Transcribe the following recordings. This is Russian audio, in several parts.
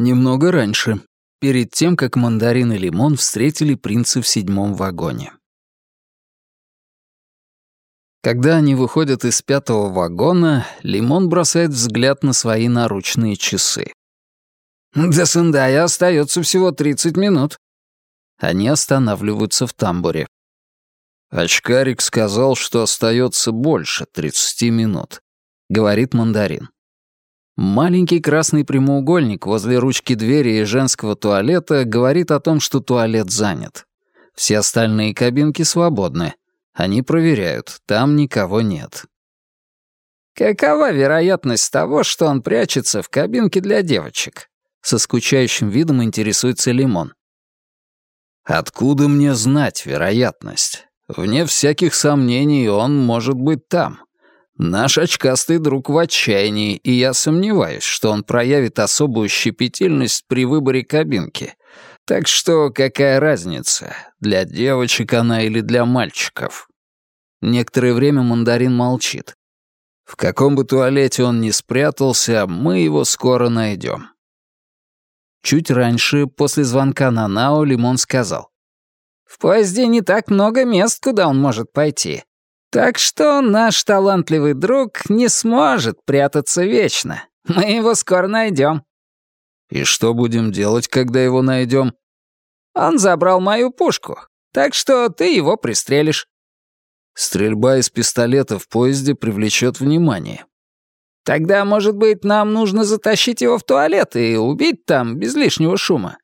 Немного раньше, перед тем, как мандарин и лимон встретили принца в седьмом вагоне. Когда они выходят из пятого вагона, Лимон бросает взгляд на свои наручные часы. «До Сендая остается всего 30 минут». Они останавливаются в тамбуре. «Очкарик сказал, что остается больше 30 минут», — говорит мандарин. Маленький красный прямоугольник возле ручки двери и женского туалета говорит о том, что туалет занят. Все остальные кабинки свободны. Они проверяют, там никого нет. «Какова вероятность того, что он прячется в кабинке для девочек?» Со скучающим видом интересуется Лимон. «Откуда мне знать вероятность? Вне всяких сомнений он может быть там. Наш очкастый друг в отчаянии, и я сомневаюсь, что он проявит особую щепетильность при выборе кабинки. Так что какая разница, для девочек она или для мальчиков? Некоторое время мандарин молчит. В каком бы туалете он ни спрятался, мы его скоро найдем. Чуть раньше, после звонка на Нао, Лимон сказал. «В поезде не так много мест, куда он может пойти. Так что наш талантливый друг не сможет прятаться вечно. Мы его скоро найдем. И что будем делать, когда его найдем? Он забрал мою пушку, так что ты его пристрелишь. Стрельба из пистолета в поезде привлечет внимание. Тогда, может быть, нам нужно затащить его в туалет и убить там без лишнего шума.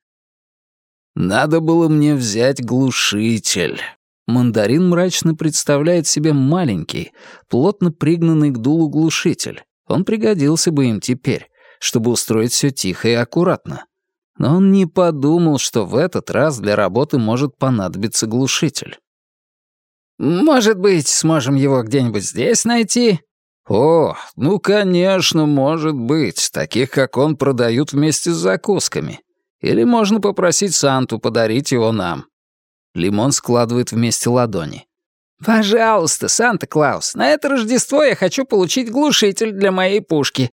Надо было мне взять глушитель. Мандарин мрачно представляет себе маленький, плотно пригнанный к дулу глушитель. Он пригодился бы им теперь, чтобы устроить все тихо и аккуратно. Но он не подумал, что в этот раз для работы может понадобиться глушитель. «Может быть, сможем его где-нибудь здесь найти?» «О, ну, конечно, может быть. Таких, как он, продают вместе с закусками. Или можно попросить Санту подарить его нам. Лимон складывает вместе ладони. «Пожалуйста, Санта-Клаус, на это Рождество я хочу получить глушитель для моей пушки».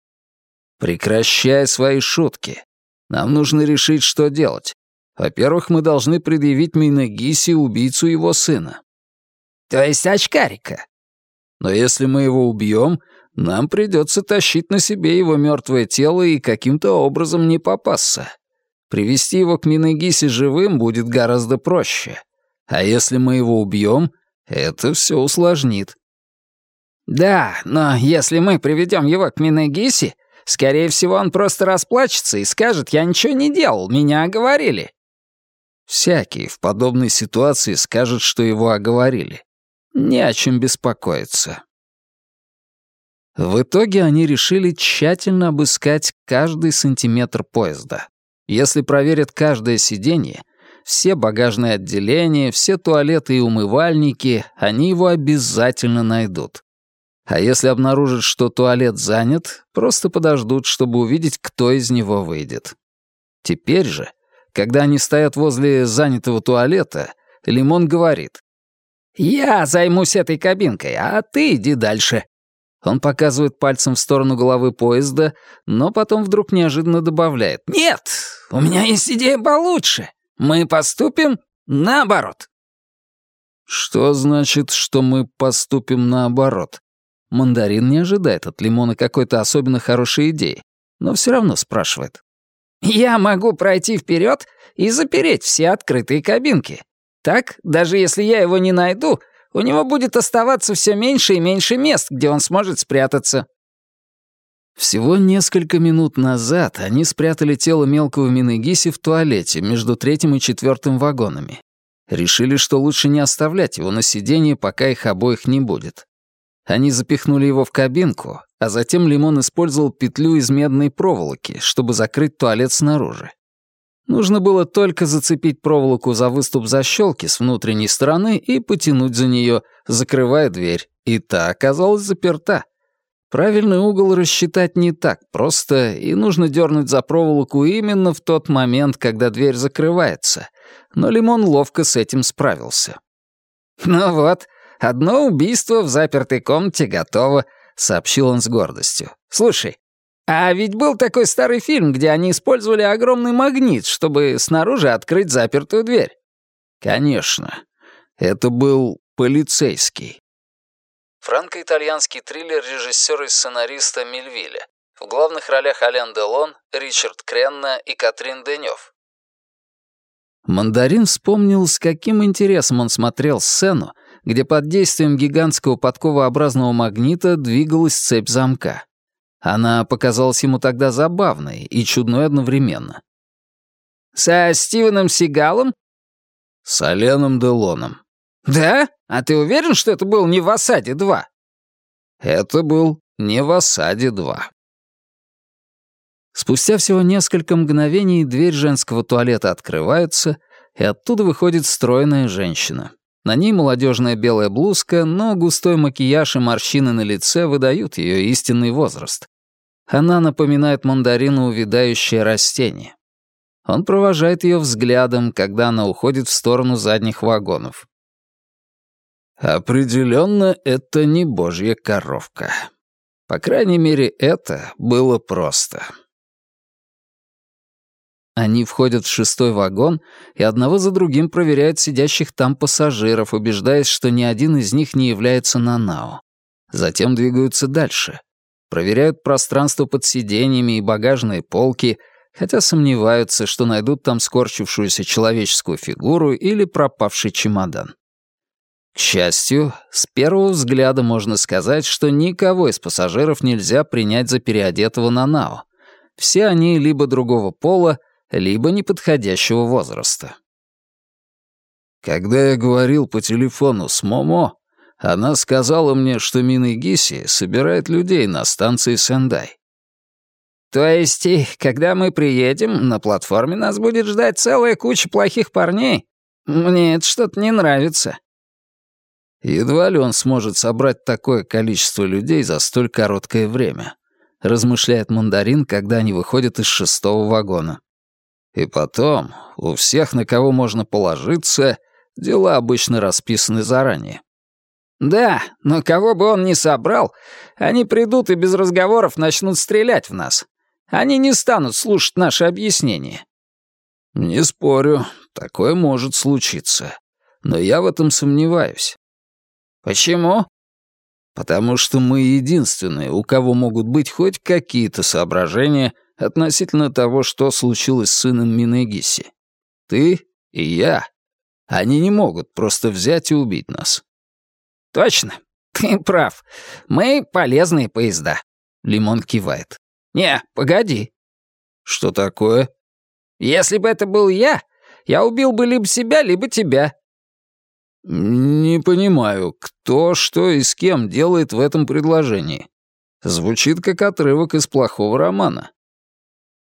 «Прекращай свои шутки. Нам нужно решить, что делать. Во-первых, мы должны предъявить Минагиси убийцу его сына». «То есть очкарика?» «Но если мы его убьем, нам придется тащить на себе его мертвое тело и каким-то образом не попасться. Привести его к Минагисе живым будет гораздо проще. А если мы его убьем, это все усложнит. Да, но если мы приведем его к Минегиси, скорее всего, он просто расплачется и скажет, я ничего не делал, меня оговорили. Всякий в подобной ситуации скажет, что его оговорили. Не о чем беспокоиться. В итоге они решили тщательно обыскать каждый сантиметр поезда. Если проверят каждое сиденье, все багажные отделения, все туалеты и умывальники, они его обязательно найдут. А если обнаружат, что туалет занят, просто подождут, чтобы увидеть, кто из него выйдет. Теперь же, когда они стоят возле занятого туалета, Лимон говорит. «Я займусь этой кабинкой, а ты иди дальше». Он показывает пальцем в сторону головы поезда, но потом вдруг неожиданно добавляет. «Нет, у меня есть идея получше. Мы поступим наоборот». «Что значит, что мы поступим наоборот?» Мандарин не ожидает от Лимона какой-то особенно хорошей идеи, но все равно спрашивает. «Я могу пройти вперед и запереть все открытые кабинки. Так, даже если я его не найду, у него будет оставаться все меньше и меньше мест, где он сможет спрятаться. Всего несколько минут назад они спрятали тело мелкого Минегиси в туалете между третьим и четвертым вагонами. Решили, что лучше не оставлять его на сиденье, пока их обоих не будет. Они запихнули его в кабинку, а затем Лимон использовал петлю из медной проволоки, чтобы закрыть туалет снаружи. Нужно было только зацепить проволоку за выступ защелки с внутренней стороны и потянуть за нее, закрывая дверь, и та оказалась заперта. Правильный угол рассчитать не так просто, и нужно дернуть за проволоку именно в тот момент, когда дверь закрывается. Но Лимон ловко с этим справился. «Ну вот, одно убийство в запертой комнате готово», — сообщил он с гордостью. «Слушай, А ведь был такой старый фильм, где они использовали огромный магнит, чтобы снаружи открыть запертую дверь. Конечно. Это был полицейский. Франко-итальянский триллер режиссера и сценариста Мельвиля. В главных ролях Ален Делон, Ричард Кренна и Катрин Денёв. Мандарин вспомнил, с каким интересом он смотрел сцену, где под действием гигантского подковообразного магнита двигалась цепь замка. Она показалась ему тогда забавной и чудной одновременно. «Со Стивеном Сигалом?» «С Оленом Делоном». «Да? А ты уверен, что это был не в осаде 2?» «Это был не в осаде 2». Спустя всего несколько мгновений дверь женского туалета открывается, и оттуда выходит стройная женщина. На ней молодежная белая блузка, но густой макияж и морщины на лице выдают ее истинный возраст. Она напоминает мандарину увядающее растение. Он провожает ее взглядом, когда она уходит в сторону задних вагонов. Определенно, это не божья коровка. По крайней мере, это было просто. Они входят в шестой вагон и одного за другим проверяют сидящих там пассажиров, убеждаясь, что ни один из них не является Нанао. Затем двигаются дальше. Проверяют пространство под сиденьями и багажные полки, хотя сомневаются, что найдут там скорчившуюся человеческую фигуру или пропавший чемодан. К счастью, с первого взгляда можно сказать, что никого из пассажиров нельзя принять за переодетого Нанао. Все они либо другого пола, либо неподходящего возраста. Когда я говорил по телефону с Момо, она сказала мне, что Минигиси собирает людей на станции Сендай. То есть, когда мы приедем, на платформе нас будет ждать целая куча плохих парней? Мне это что-то не нравится. Едва ли он сможет собрать такое количество людей за столь короткое время, размышляет мандарин, когда они выходят из шестого вагона. И потом, у всех, на кого можно положиться, дела обычно расписаны заранее. Да, но кого бы он ни собрал, они придут и без разговоров начнут стрелять в нас. Они не станут слушать наши объяснения. Не спорю, такое может случиться. Но я в этом сомневаюсь. Почему? Потому что мы единственные, у кого могут быть хоть какие-то соображения — относительно того, что случилось с сыном Минегиси. Ты и я. Они не могут просто взять и убить нас. Точно. Ты прав. Мы полезные поезда. Лимон кивает. Не, погоди. Что такое? Если бы это был я, я убил бы либо себя, либо тебя. Не понимаю, кто, что и с кем делает в этом предложении. Звучит как отрывок из плохого романа.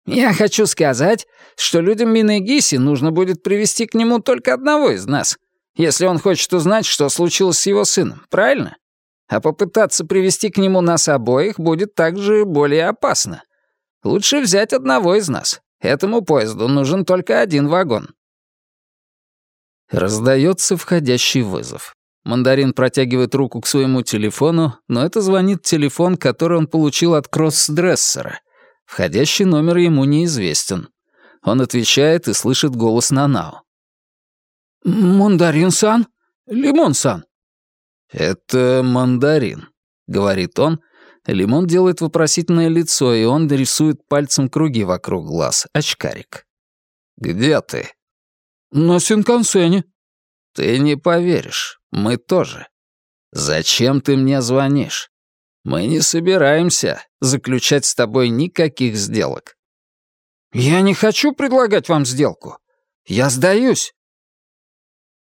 Я хочу сказать, что людям Минегиси нужно будет привести к нему только одного из нас, если он хочет узнать, что случилось с его сыном, правильно? А попытаться привести к нему нас обоих будет также более опасно. Лучше взять одного из нас. Этому поезду нужен только один вагон. Раздается входящий вызов. Мандарин протягивает руку к своему телефону, но это звонит телефон, который он получил от кросс-дрессера — Входящий номер ему неизвестен. Он отвечает и слышит голос Нанао. «Мандарин-сан? Лимон-сан?» «Это мандарин», — говорит он. Лимон делает вопросительное лицо, и он рисует пальцем круги вокруг глаз. Очкарик. «Где ты?» «На Синкансене». «Ты не поверишь. Мы тоже. Зачем ты мне звонишь?» Мы не собираемся заключать с тобой никаких сделок. Я не хочу предлагать вам сделку. Я сдаюсь.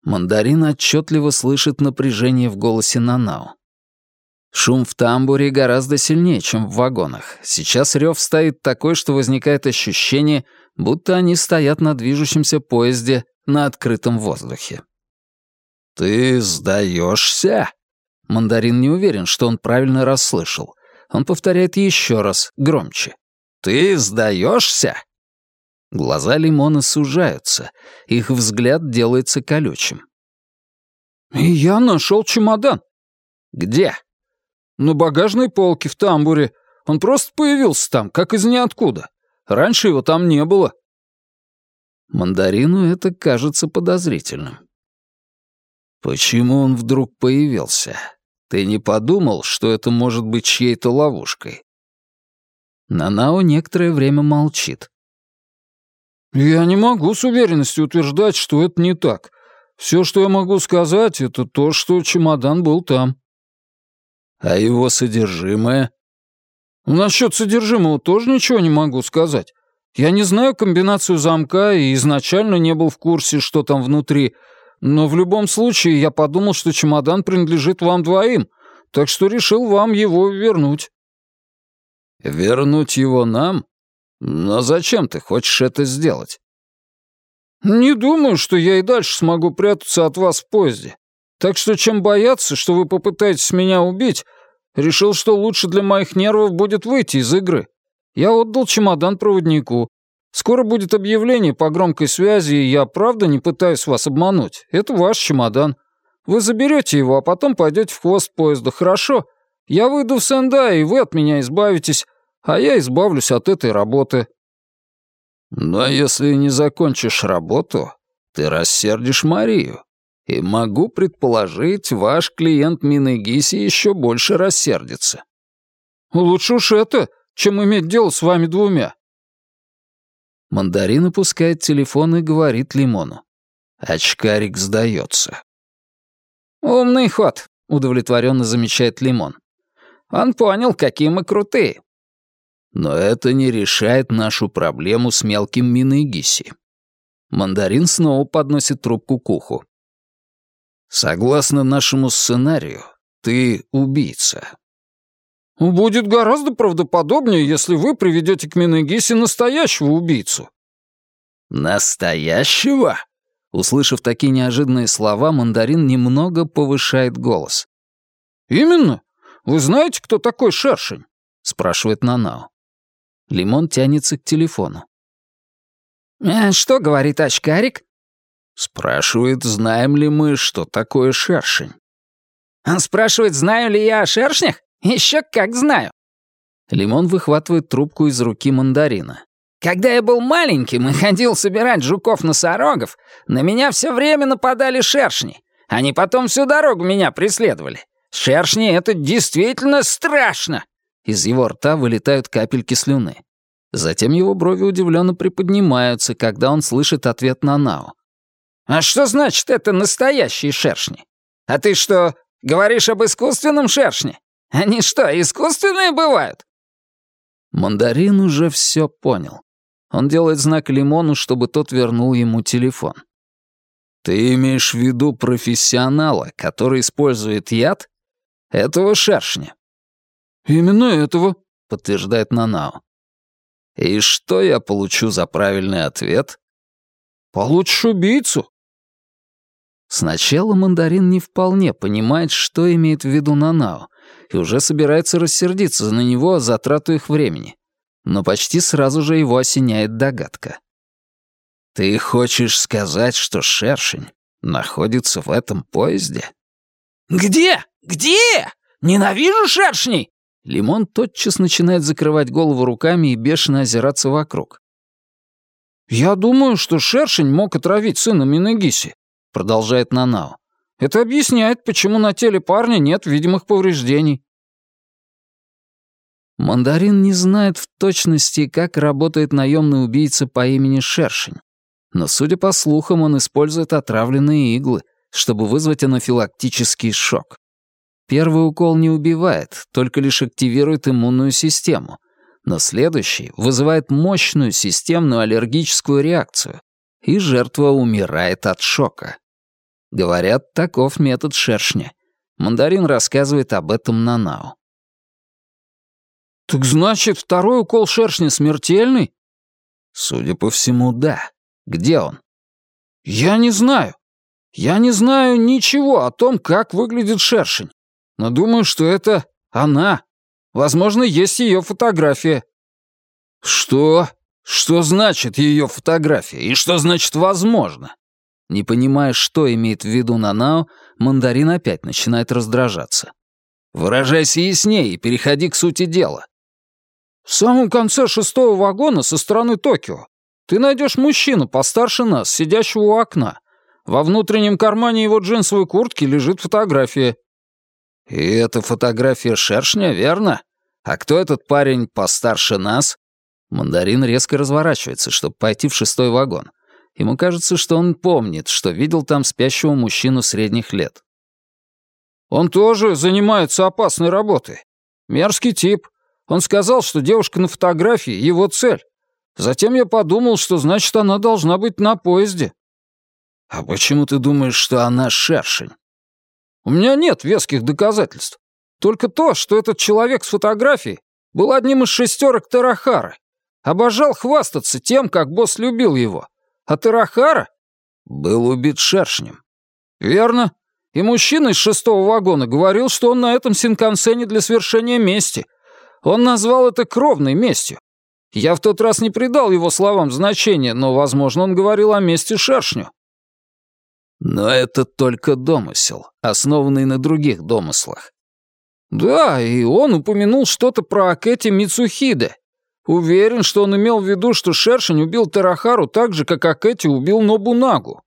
Мандарин отчетливо слышит напряжение в голосе Нанао. Шум в тамбуре гораздо сильнее, чем в вагонах. Сейчас рев стоит такой, что возникает ощущение, будто они стоят на движущемся поезде на открытом воздухе. «Ты сдаешься?» Мандарин не уверен, что он правильно расслышал. Он повторяет еще раз, громче. «Ты сдаешься?» Глаза Лимона сужаются, их взгляд делается колючим. «И я нашел чемодан». «Где?» «На багажной полке в тамбуре. Он просто появился там, как из ниоткуда. Раньше его там не было». Мандарину это кажется подозрительным. «Почему он вдруг появился? Ты не подумал, что это может быть чьей-то ловушкой?» Нанао некоторое время молчит. «Я не могу с уверенностью утверждать, что это не так. Все, что я могу сказать, это то, что чемодан был там». «А его содержимое?» «Насчет содержимого тоже ничего не могу сказать. Я не знаю комбинацию замка и изначально не был в курсе, что там внутри, но в любом случае я подумал, что чемодан принадлежит вам двоим, так что решил вам его вернуть». «Вернуть его нам? Но зачем ты хочешь это сделать?» «Не думаю, что я и дальше смогу прятаться от вас в поезде. Так что чем бояться, что вы попытаетесь меня убить, решил, что лучше для моих нервов будет выйти из игры. Я отдал чемодан проводнику. Скоро будет объявление по громкой связи, и я правда не пытаюсь вас обмануть. Это ваш чемодан. Вы заберете его, а потом пойдете в хвост поезда, хорошо? Я выйду в Сендай, и вы от меня избавитесь, а я избавлюсь от этой работы». «Но если не закончишь работу, ты рассердишь Марию. И могу предположить, ваш клиент Минегиси еще больше рассердится». «Лучше уж это, чем иметь дело с вами двумя». Мандарин опускает телефон и говорит Лимону. Очкарик сдается. «Умный ход», — удовлетворенно замечает Лимон. «Он понял, какие мы крутые. Но это не решает нашу проблему с мелким Миныгиси. Мандарин снова подносит трубку к уху. Согласно нашему сценарию, ты убийца. Будет гораздо правдоподобнее, если вы приведете к Миныгиси настоящего убийцу. Настоящего? Услышав такие неожиданные слова, мандарин немного повышает голос. «Именно. Вы знаете, кто такой Шершень?» — спрашивает Нанао. Лимон тянется к телефону. «Э, «Что говорит очкарик?» Спрашивает, знаем ли мы, что такое шершень. Он спрашивает, знаю ли я о шершнях? Еще как знаю. Лимон выхватывает трубку из руки мандарина. Когда я был маленьким и ходил собирать жуков-носорогов, на меня все время нападали шершни. Они потом всю дорогу меня преследовали. Шершни — это действительно страшно. Из его рта вылетают капельки слюны. Затем его брови удивленно приподнимаются, когда он слышит ответ на Нао. «А что значит это настоящие шершни? А ты что, говоришь об искусственном шершне? Они что, искусственные бывают?» Мандарин уже все понял. Он делает знак Лимону, чтобы тот вернул ему телефон. «Ты имеешь в виду профессионала, который использует яд? Этого шершня?» «Именно этого», — подтверждает Нанао. «И что я получу за правильный ответ?» «Получишь убийцу». Сначала мандарин не вполне понимает, что имеет в виду Нанао, и уже собирается рассердиться на него за трату их времени. Но почти сразу же его осеняет догадка. «Ты хочешь сказать, что шершень находится в этом поезде?» «Где? Где? Ненавижу шершней!» Лимон тотчас начинает закрывать голову руками и бешено озираться вокруг. «Я думаю, что шершень мог отравить сына Минегиси», — продолжает Нанао. «Это объясняет, почему на теле парня нет видимых повреждений». Мандарин не знает в точности, как работает наемный убийца по имени Шершень. Но, судя по слухам, он использует отравленные иглы, чтобы вызвать анафилактический шок. Первый укол не убивает, только лишь активирует иммунную систему, но следующий вызывает мощную системную аллергическую реакцию, и жертва умирает от шока. Говорят, таков метод шершня. Мандарин рассказывает об этом Нанао. «Так значит, второй укол шершня смертельный?» «Судя по всему, да. Где он?» «Я не знаю. Я не знаю ничего о том, как выглядит шершень но думаю, что это она. Возможно, есть ее фотография». «Что? Что значит ее фотография? И что значит «возможно»?» Не понимая, что имеет в виду Нанао, мандарин опять начинает раздражаться. «Выражайся яснее и переходи к сути дела». В самом конце шестого вагона со стороны Токио ты найдешь мужчину постарше нас, сидящего у окна. Во внутреннем кармане его джинсовой куртки лежит фотография». «И это фотография шершня, верно? А кто этот парень постарше нас?» Мандарин резко разворачивается, чтобы пойти в шестой вагон. Ему кажется, что он помнит, что видел там спящего мужчину средних лет. «Он тоже занимается опасной работой. Мерзкий тип. Он сказал, что девушка на фотографии — его цель. Затем я подумал, что значит она должна быть на поезде». «А почему ты думаешь, что она шершень?» «У меня нет веских доказательств. Только то, что этот человек с фотографией был одним из шестерок Тарахары. Обожал хвастаться тем, как босс любил его. А Тарахара был убит шершнем. Верно. И мужчина из шестого вагона говорил, что он на этом синкансене для свершения мести. Он назвал это кровной местью. Я в тот раз не придал его словам значения, но, возможно, он говорил о мести шершню. Но это только домысел, основанный на других домыслах. Да, и он упомянул что-то про Акэти Мицухиде. Уверен, что он имел в виду, что Шершень убил Тарахару так же, как Акэти убил Нобунагу.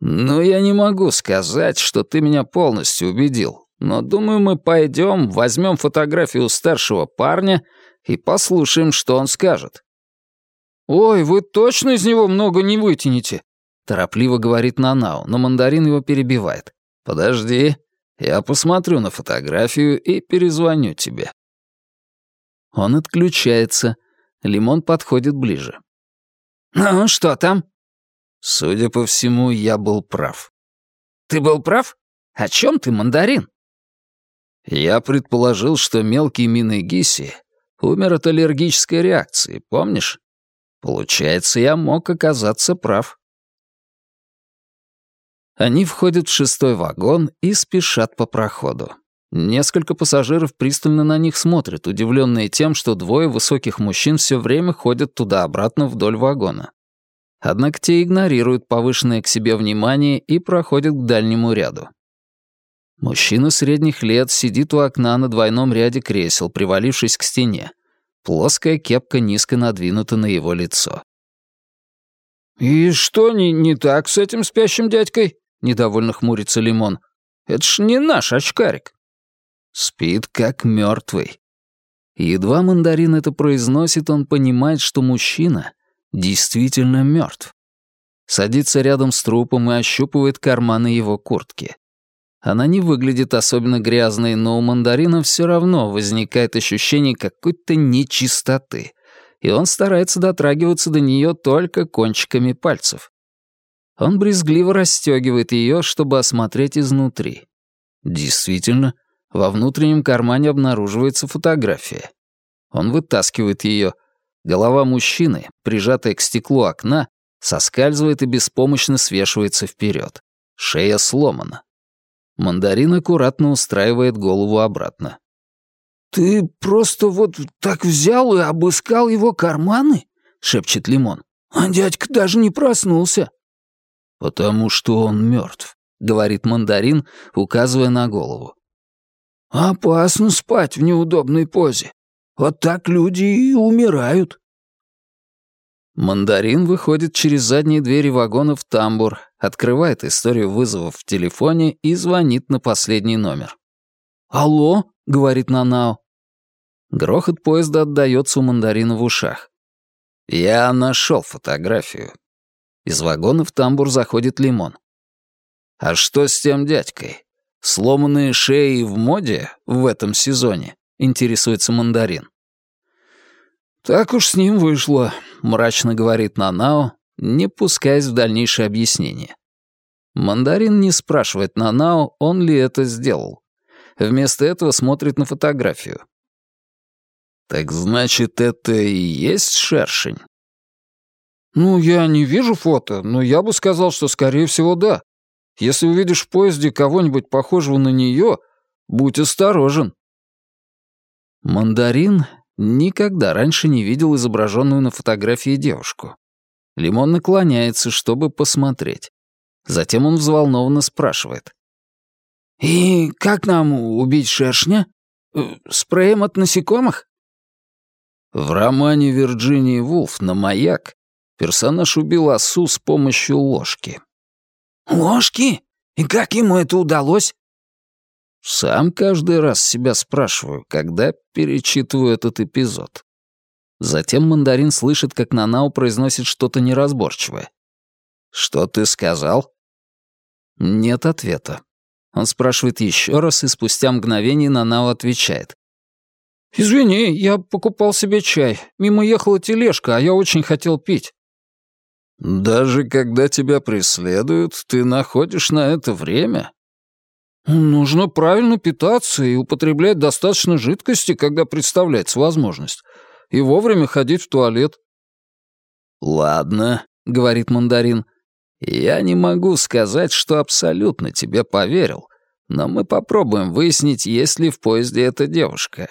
«Ну, я не могу сказать, что ты меня полностью убедил, но думаю, мы пойдем, возьмем фотографию старшего парня и послушаем, что он скажет». «Ой, вы точно из него много не вытянете?» Торопливо говорит Нанао, но мандарин его перебивает. «Подожди, я посмотрю на фотографию и перезвоню тебе». Он отключается. Лимон подходит ближе. «Ну, что там?» Судя по всему, я был прав. «Ты был прав? О чем ты, мандарин?» Я предположил, что мелкий Минегиси умер от аллергической реакции, помнишь? Получается, я мог оказаться прав. Они входят в шестой вагон и спешат по проходу. Несколько пассажиров пристально на них смотрят, удивленные тем, что двое высоких мужчин все время ходят туда-обратно вдоль вагона. Однако те игнорируют повышенное к себе внимание и проходят к дальнему ряду. Мужчина средних лет сидит у окна на двойном ряде кресел, привалившись к стене. Плоская кепка низко надвинута на его лицо. «И что не, не так с этим спящим дядькой?» — недовольно хмурится Лимон. «Это ж не наш очкарик». Спит как мертвый. Едва мандарин это произносит, он понимает, что мужчина действительно мертв. Садится рядом с трупом и ощупывает карманы его куртки. Она не выглядит особенно грязной, но у мандарина все равно возникает ощущение какой-то нечистоты, и он старается дотрагиваться до нее только кончиками пальцев. Он брезгливо расстегивает ее, чтобы осмотреть изнутри. Действительно, во внутреннем кармане обнаруживается фотография. Он вытаскивает ее. Голова мужчины, прижатая к стеклу окна, соскальзывает и беспомощно свешивается вперед. Шея сломана. Мандарин аккуратно устраивает голову обратно. «Ты просто вот так взял и обыскал его карманы?» — шепчет Лимон. «А дядька даже не проснулся». «Потому что он мертв», — говорит мандарин, указывая на голову. «Опасно спать в неудобной позе. Вот так люди и умирают». Мандарин выходит через задние двери вагона в тамбур, открывает историю вызовов в телефоне и звонит на последний номер. «Алло?» — говорит Нанао. Грохот поезда отдаётся у мандарина в ушах. «Я нашел фотографию». Из вагона в тамбур заходит Лимон. «А что с тем дядькой? Сломанные шеи в моде в этом сезоне?» — интересуется мандарин. «Так уж с ним вышло», — мрачно говорит Нанао, не пускаясь в дальнейшее объяснение. Мандарин не спрашивает Нанао, он ли это сделал. Вместо этого смотрит на фотографию. «Так значит, это и есть шершень?» «Ну, я не вижу фото, но я бы сказал, что, скорее всего, да. Если увидишь в поезде кого-нибудь похожего на нее, будь осторожен». Мандарин Никогда раньше не видел изображенную на фотографии девушку. Лимон наклоняется, чтобы посмотреть. Затем он взволнованно спрашивает. «И как нам убить шершня? Э, спреем от насекомых?» В романе Вирджинии Вулф на маяк персонаж убил осу с помощью ложки. «Ложки? И как ему это удалось?» Сам каждый раз себя спрашиваю, когда перечитываю этот эпизод. Затем мандарин слышит, как Нанао произносит что-то неразборчивое. «Что ты сказал?» Нет ответа. Он спрашивает еще раз, и спустя мгновение Нанао отвечает. «Извини, я покупал себе чай. Мимо ехала тележка, а я очень хотел пить». «Даже когда тебя преследуют, ты находишь на это время?» «Нужно правильно питаться и употреблять достаточно жидкости, когда представляется возможность, и вовремя ходить в туалет». «Ладно», — говорит мандарин, — «я не могу сказать, что абсолютно тебе поверил, но мы попробуем выяснить, есть ли в поезде эта девушка.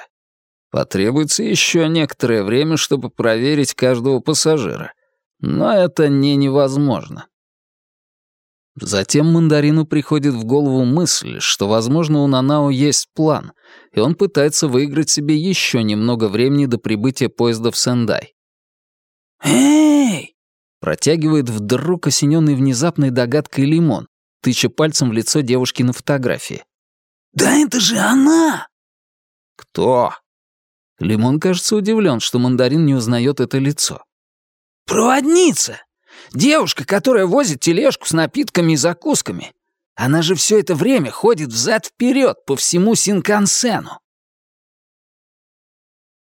Потребуется еще некоторое время, чтобы проверить каждого пассажира, но это не невозможно». Затем мандарину приходит в голову мысль, что, возможно, у Нанао есть план, и он пытается выиграть себе еще немного времени до прибытия поезда в Сендай. «Эй!» — протягивает вдруг осененный внезапной догадкой лимон, тыча пальцем в лицо девушки на фотографии. «Да это же она!» «Кто?» Лимон кажется удивлен, что мандарин не узнает это лицо. «Проводница! Девушка, которая возит тележку с напитками и закусками. Она же все это время ходит взад-вперед по всему Синкансену.